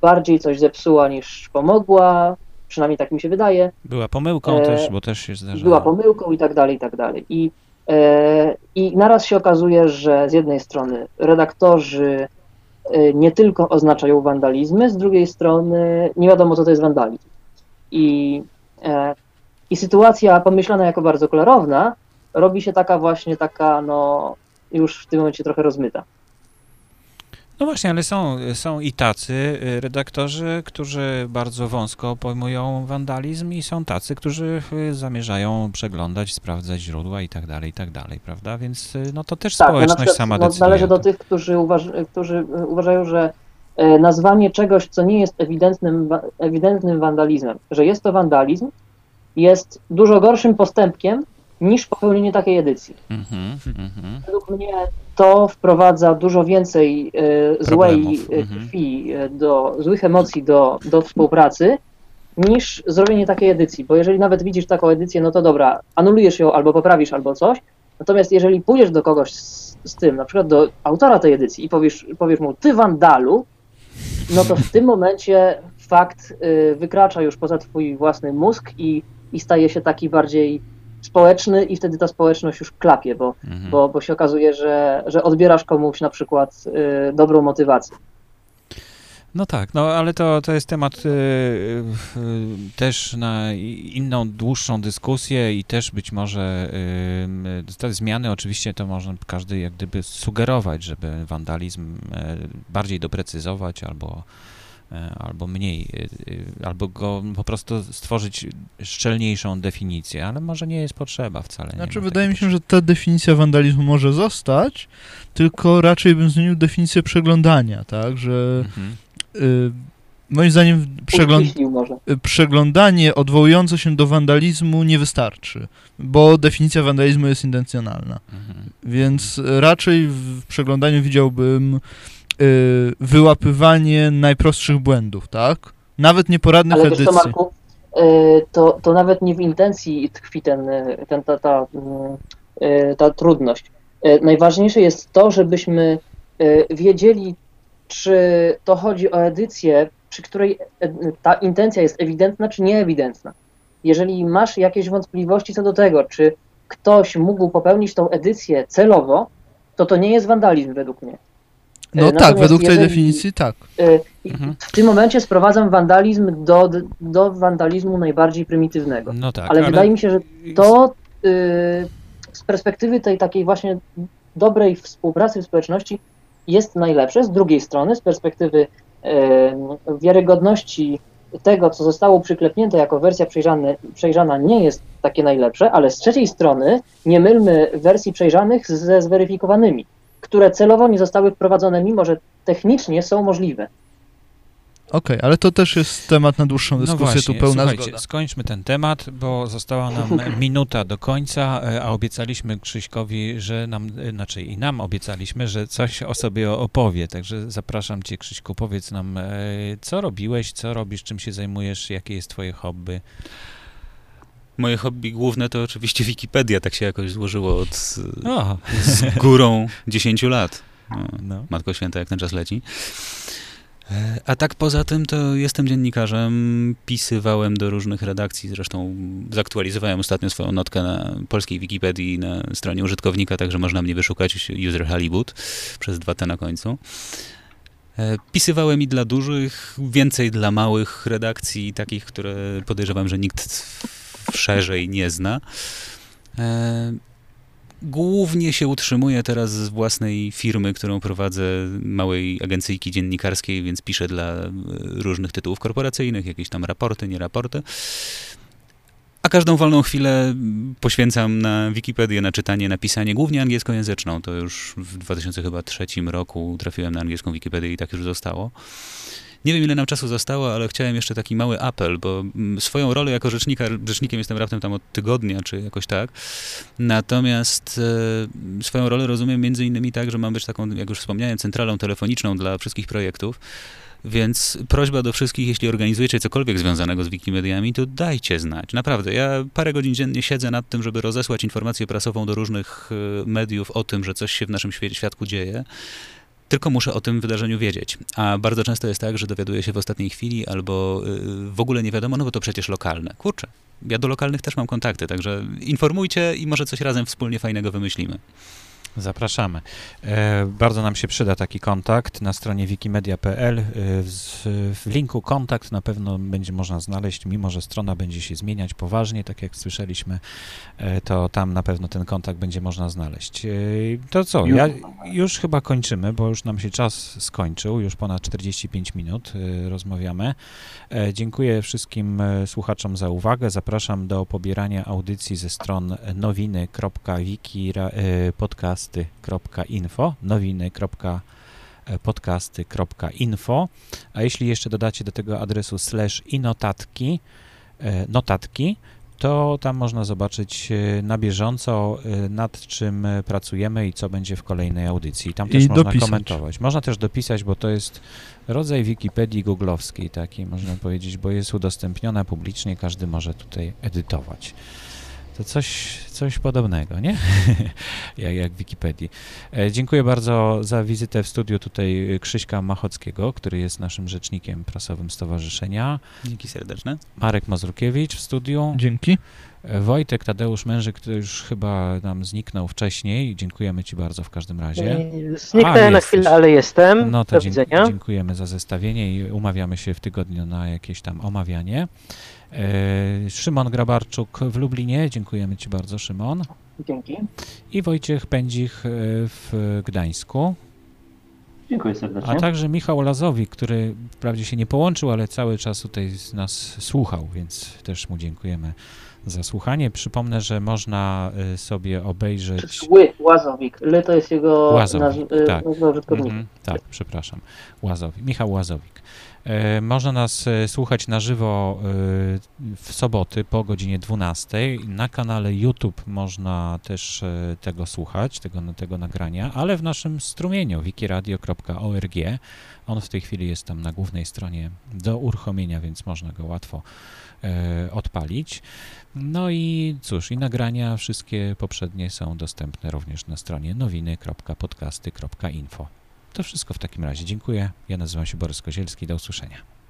bardziej coś zepsuła niż pomogła, przynajmniej tak mi się wydaje, Była pomyłką też, bo też się zdarza. była pomyłką i tak dalej, i tak dalej. I, I naraz się okazuje, że z jednej strony redaktorzy e, nie tylko oznaczają wandalizmy, z drugiej strony nie wiadomo, co to jest wandalizm. I, e, i sytuacja pomyślana jako bardzo klarowna robi się taka właśnie taka, no już w tym momencie trochę rozmyta. No właśnie, ale są, są i tacy y, redaktorzy, którzy bardzo wąsko pojmują wandalizm i są tacy, którzy y, zamierzają przeglądać, sprawdzać źródła i tak dalej, i tak dalej, prawda? Więc y, no to też Tak, na społeczność przykład, sama no, decyduje. należę o do tych, którzy, uważ, którzy uważają, że nazwanie czegoś, co nie jest ewidentnym, ewidentnym wandalizmem, że jest to wandalizm, jest dużo gorszym postępkiem niż popełnienie takiej edycji. Mhm, mhm. Według mnie to wprowadza dużo więcej e, złej e, mhm. krwi, e, do, złych emocji do, do współpracy, niż zrobienie takiej edycji. Bo jeżeli nawet widzisz taką edycję, no to dobra, anulujesz ją albo poprawisz, albo coś. Natomiast jeżeli pójdziesz do kogoś z, z tym, na przykład do autora tej edycji i powiesz, powiesz mu, ty wandalu, no to w tym momencie fakt y, wykracza już poza twój własny mózg i, i staje się taki bardziej społeczny i wtedy ta społeczność już klapie, bo Mhm. bo, bo się okazuje, że, że odbierasz komuś na przykład y, dobrą motywację. No tak, no ale to, to jest temat y, y, też na inną, dłuższą dyskusję i też być może y, te zmiany oczywiście to można każdy jak gdyby sugerować, żeby wandalizm y, bardziej doprecyzować albo, albo mniej, y, y, albo go po prostu stworzyć szczelniejszą definicję, ale może nie jest potrzeba wcale. Znaczy, wydaje mi się, że ta definicja wandalizmu może zostać, tylko raczej bym zmienił definicję przeglądania, tak, że. Mhm. y, moim zdaniem przegląd, y, przeglądanie odwołujące się do wandalizmu nie wystarczy, bo definicja wandalizmu jest intencjonalna. Mhm. Więc raczej w przeglądaniu widziałbym y, wyłapywanie najprostszych błędów, tak? Nawet nieporadnych Ale wiesz edycji. co, Marku, y, to, to nawet nie w intencji tkwi ten, y, ten, ta, ta, ta trudność. Najważniejsze jest to, żebyśmy wiedzieli, czy to chodzi o edycję, przy której e- ta intencja jest ewidentna, czy nieewidentna. Jeżeli masz jakieś wątpliwości co do tego, czy ktoś mógł popełnić tą edycję celowo, to to nie jest wandalizm według mnie. No Y, tak, natomiast według tej definicji tak. I Mhm. W tym momencie sprowadzam wandalizm do, do wandalizmu najbardziej prymitywnego. No tak, ale, wydaje mi się, że to y, z perspektywy tej takiej właśnie dobrej współpracy w społeczności jest najlepsze. Z drugiej strony, z perspektywy y, wiarygodności tego, co zostało przyklepnięte jako wersja przejrzane, przejrzana, nie jest takie najlepsze, ale z trzeciej strony nie mylmy wersji przejrzanych ze zweryfikowanymi, które celowo nie zostały wprowadzone, mimo że technicznie są możliwe. Okej, ale to też jest temat na dłuższą dyskusję, no właśnie, tu pełna słuchajcie, zgoda. skończmy ten temat, bo została nam minuta do końca, e, a obiecaliśmy Krzyśkowi, że nam, e, znaczy i nam obiecaliśmy, że coś o sobie opowie, także zapraszam cię Krzyśku, powiedz nam, e, co robiłeś, co robisz, czym się zajmujesz, jakie jest twoje hobby. Moje hobby główne to oczywiście Wikipedia, tak się jakoś złożyło od z górą 10 lat. No, No. Matko Święta, jak ten czas leci. E, A tak poza tym to jestem dziennikarzem, pisywałem do różnych redakcji, zresztą zaktualizowałem ostatnio swoją notkę na polskiej Wikipedii na stronie użytkownika, także można mnie wyszukać, user Halibut, przez dwa T na końcu. E, Pisywałem i dla dużych, więcej dla małych redakcji, takich, które podejrzewam, że nikt szerzej nie zna. E, Głównie się utrzymuję teraz z własnej firmy, którą prowadzę, małej agencyjki dziennikarskiej, więc piszę dla e, różnych tytułów korporacyjnych, jakieś tam raporty, nie raporty. A każdą wolną chwilę poświęcam na Wikipedię, na czytanie, na pisanie, głównie angielskojęzyczną. To już w 2003 roku trafiłem na angielską Wikipedię i tak już zostało. Nie wiem, ile nam czasu zostało, ale chciałem jeszcze taki mały apel, bo mm, swoją rolę jako rzecznika, rzecznikiem jestem raptem tam od tygodnia, czy jakoś tak. Natomiast e, swoją rolę rozumiem między innymi tak, że mam być taką, jak już wspomniałem, centralą telefoniczną dla wszystkich projektów. Więc prośba do wszystkich, jeśli organizujecie cokolwiek związanego z Wikimediami, to dajcie znać. Naprawdę, ja parę godzin dziennie siedzę nad tym, żeby rozesłać informację prasową do różnych e, mediów o tym, że coś się w naszym świadku dzieje. Tylko muszę o tym wydarzeniu wiedzieć. A bardzo często jest tak, że dowiaduję się w ostatniej chwili albo y, w ogóle nie wiadomo, no bo to przecież lokalne. Kurczę, ja do lokalnych też mam kontakty, także informujcie i może coś razem wspólnie fajnego wymyślimy. Zapraszamy. E, bardzo nam się przyda taki kontakt na stronie wikimedia.pl. E, w, w linku kontakt na pewno będzie można znaleźć, mimo że strona będzie się zmieniać poważnie, tak jak słyszeliśmy, e, to tam na pewno ten kontakt będzie można znaleźć. E, to co, ja, już chyba kończymy, bo już nam się czas skończył, już ponad 45 minut rozmawiamy. Dziękuję wszystkim słuchaczom za uwagę. Zapraszam do pobierania audycji ze stron nowiny.wikipodcasty.info nowiny.podcasty.info A jeśli jeszcze dodacie do tego adresu slash i notatki, e, notatki, to tam można zobaczyć e, na bieżąco, e, nad czym pracujemy i co będzie w kolejnej audycji. Tam też I można dopisać. komentować. Można też dopisać, bo to jest rodzaj Wikipedii googlowskiej takiej, można powiedzieć, bo jest udostępniona publicznie, każdy może tutaj edytować. To coś, coś podobnego, nie? jak, jak w Wikipedii. E, dziękuję bardzo za wizytę w studiu tutaj Krzyśka Machockiego, który jest naszym rzecznikiem prasowym stowarzyszenia. Dzięki serdeczne. Marek Mazurkiewicz w studiu. Dzięki. E, Wojtek Tadeusz Mężyk, który już chyba nam zniknął wcześniej. Dziękujemy Ci bardzo w każdym razie. A, na chwilę, ale jestem. No to Do widzenia. dziękujemy za zestawienie i umawiamy się w tygodniu na jakieś tam omawianie. E, Szymon Grabarczuk w Lublinie, dziękujemy Ci bardzo Szymon. Dzięki. I Wojciech Pędzich e, w Gdańsku. Dziękuję serdecznie. A także Michał Lazowik, który wprawdzie się nie połączył, ale cały czas tutaj z nas słuchał, więc też mu dziękujemy za słuchanie. Przypomnę, że można y, sobie obejrzeć. Ły, Łazowik. Ly to jest jego Łazowik, tak. nazwa użytkownika. Mhm, tak, przepraszam. Łazowik, Michał Łazowik. E, Można nas e, słuchać na żywo e, w soboty po godzinie 12. Na kanale YouTube można też tego słuchać, tego, tego nagrania, ale w naszym strumieniu wikiradio.org. On w tej chwili jest tam na głównej stronie do uruchomienia, więc można go łatwo odpalić. No i cóż, i nagrania wszystkie poprzednie są dostępne również na stronie nowiny.podcasty.info. To wszystko w takim razie. Dziękuję. Ja nazywam się Borys Kozielski. Do usłyszenia.